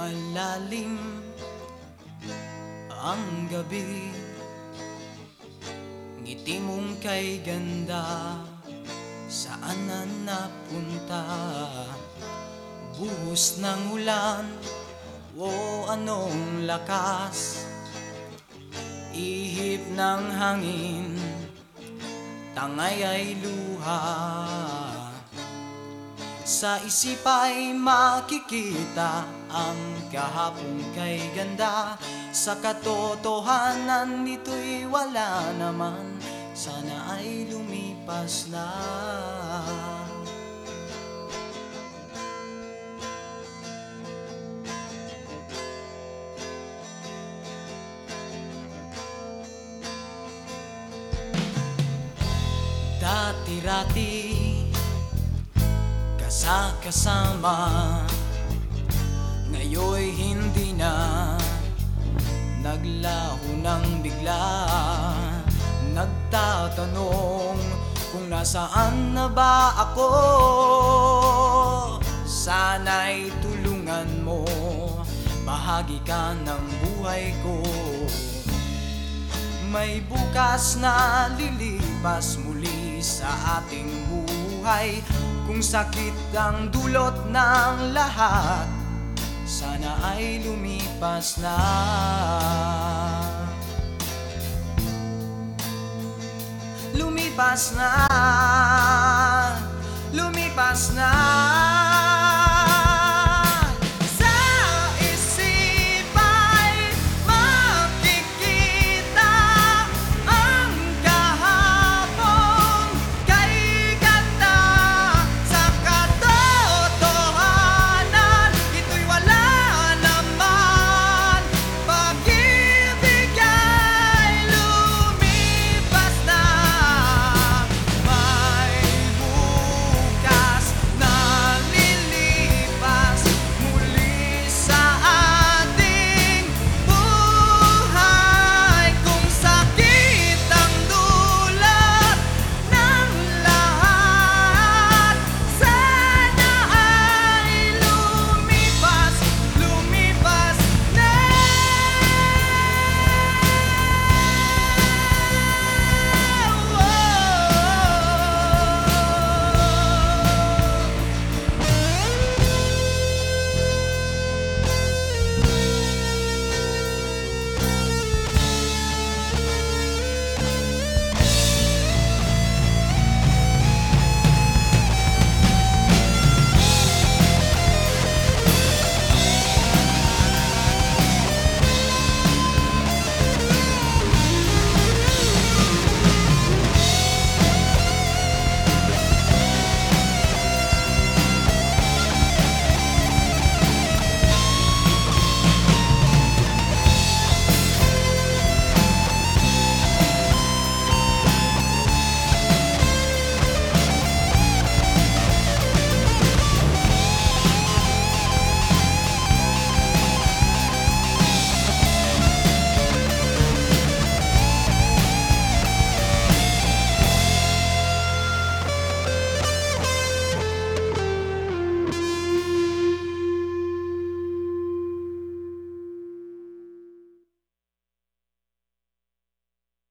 malalim ang gabi. Ngiti mong kay ganda Saan na napunta? Buhos ng ulan O anong lakas? Ihip ng hangin Tangay ay luha sa isip ay makikita ang kahapon kay ganda. Sa katotohanan nito'y wala naman. Sana ay lumipas na. Dati-rati Kasakasama. Ngayon'y hindi na Naglaho ng bigla. Nagtatanong Kung nasaan na ba ako. Sana'y tulungan mo Bahagi ka ng buhay ko. May bukas na lilipas muli sa ating buhay Kung sakit ang dulot ng lahat Sana ay lumipas na. Lumipas na. Lumipas na